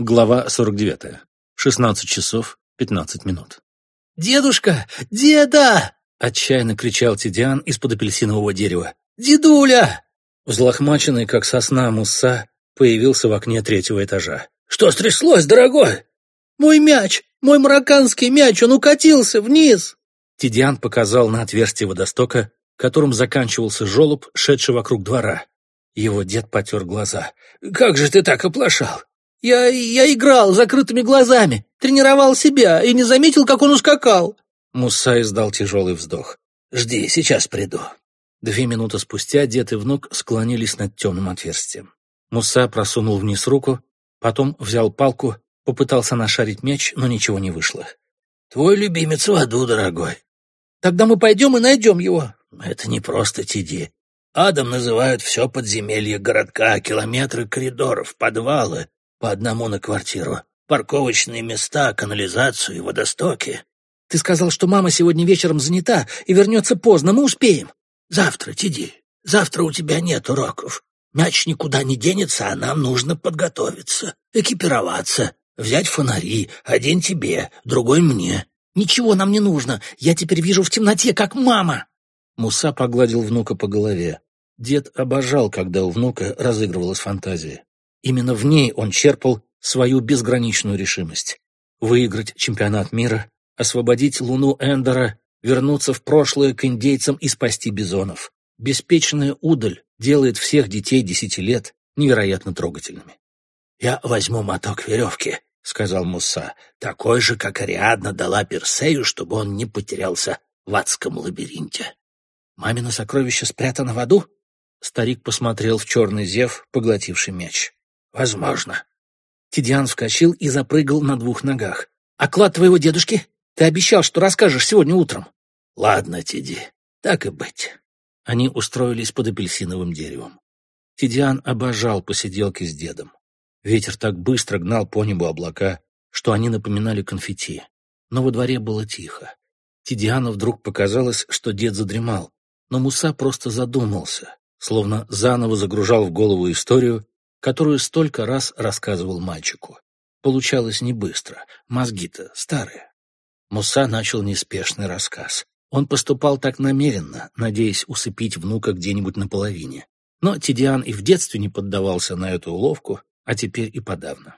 Глава 49. 16 часов 15 минут. «Дедушка! Деда!» — отчаянно кричал Тидиан из-под апельсинового дерева. «Дедуля!» Взлохмаченный, как сосна Мусса, появился в окне третьего этажа. «Что стряслось, дорогой?» «Мой мяч! Мой марокканский мяч! Он укатился вниз!» Тидиан показал на отверстие водостока, которым заканчивался желоб, шедший вокруг двора. Его дед потер глаза. «Как же ты так оплошал? Я, я играл закрытыми глазами, тренировал себя и не заметил, как он ускакал». Муса издал тяжелый вздох. «Жди, сейчас приду». Две минуты спустя дед и внук склонились над темным отверстием. Муса просунул вниз руку, потом взял палку, попытался нашарить мяч, но ничего не вышло. «Твой любимец в аду, дорогой». «Тогда мы пойдем и найдем его». «Это не просто Тиди. Адом называют все подземелье городка, километры коридоров, подвалы, по одному на квартиру, парковочные места, канализацию и водостоки. Ты сказал, что мама сегодня вечером занята и вернется поздно, мы успеем. Завтра, Тиди, завтра у тебя нет уроков. Мяч никуда не денется, а нам нужно подготовиться, экипироваться, взять фонари, один тебе, другой мне. Ничего нам не нужно, я теперь вижу в темноте, как мама. Муса погладил внука по голове. Дед обожал, когда у внука разыгрывалась фантазия. Именно в ней он черпал свою безграничную решимость. Выиграть чемпионат мира, освободить Луну Эндера, вернуться в прошлое к индейцам и спасти бизонов. Беспечная удаль делает всех детей десяти лет невероятно трогательными. «Я возьму моток веревки», — сказал Муса, — «такой же, как Ариадна дала Персею, чтобы он не потерялся в адском лабиринте». «Мамино сокровище спрятано в аду?» Старик посмотрел в черный зев, поглотивший мяч. «Возможно». Тидиан вскочил и запрыгал на двух ногах. «А клад твоего дедушки? Ты обещал, что расскажешь сегодня утром». «Ладно, Тиди, так и быть». Они устроились под апельсиновым деревом. Тидиан обожал посиделки с дедом. Ветер так быстро гнал по небу облака, что они напоминали конфетти. Но во дворе было тихо. Тидиану вдруг показалось, что дед задремал, но Муса просто задумался, словно заново загружал в голову историю, которую столько раз рассказывал мальчику. Получалось не быстро, мозги-то старые. Муса начал неспешный рассказ. Он поступал так намеренно, надеясь усыпить внука где-нибудь наполовине. Но Тидиан и в детстве не поддавался на эту уловку, а теперь и подавно.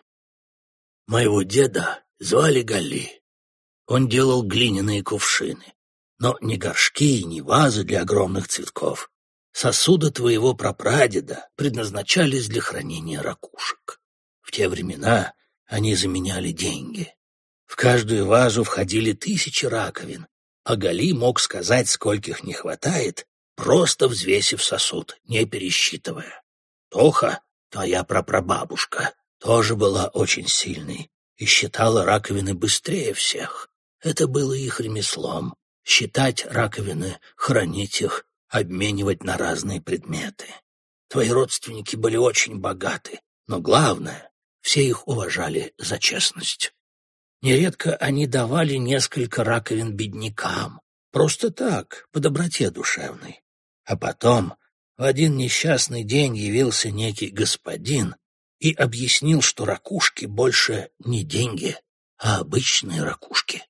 «Моего деда звали Гали. Он делал глиняные кувшины, но не горшки, не вазы для огромных цветков, Сосуды твоего прапрадеда предназначались для хранения ракушек. В те времена они заменяли деньги. В каждую вазу входили тысячи раковин, а Гали мог сказать, скольких не хватает, просто взвесив сосуд, не пересчитывая. Тоха, твоя прапрабабушка, тоже была очень сильной и считала раковины быстрее всех. Это было их ремеслом — считать раковины, хранить их обменивать на разные предметы. Твои родственники были очень богаты, но главное, все их уважали за честность. Нередко они давали несколько раковин беднякам, просто так, по доброте душевной. А потом в один несчастный день явился некий господин и объяснил, что ракушки больше не деньги, а обычные ракушки.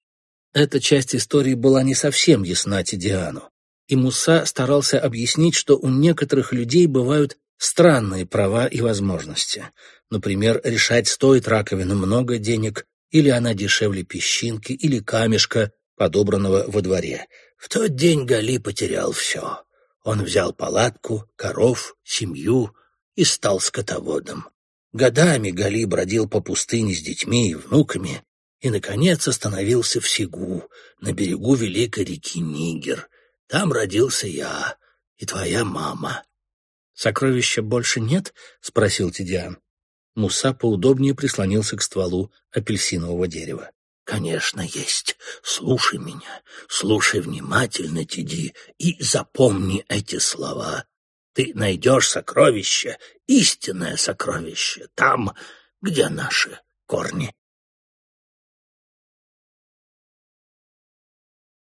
Эта часть истории была не совсем ясна Тидиану и Муса старался объяснить, что у некоторых людей бывают странные права и возможности. Например, решать, стоит раковина много денег, или она дешевле песчинки или камешка, подобранного во дворе. В тот день Гали потерял все. Он взял палатку, коров, семью и стал скотоводом. Годами Гали бродил по пустыне с детьми и внуками и, наконец, остановился в Сигу, на берегу великой реки Нигер — там родился я и твоя мама. «Сокровища больше нет?» — спросил Тидиан. Муса поудобнее прислонился к стволу апельсинового дерева. «Конечно, есть. Слушай меня, слушай внимательно, Тиди, и запомни эти слова. Ты найдешь сокровище, истинное сокровище, там, где наши корни».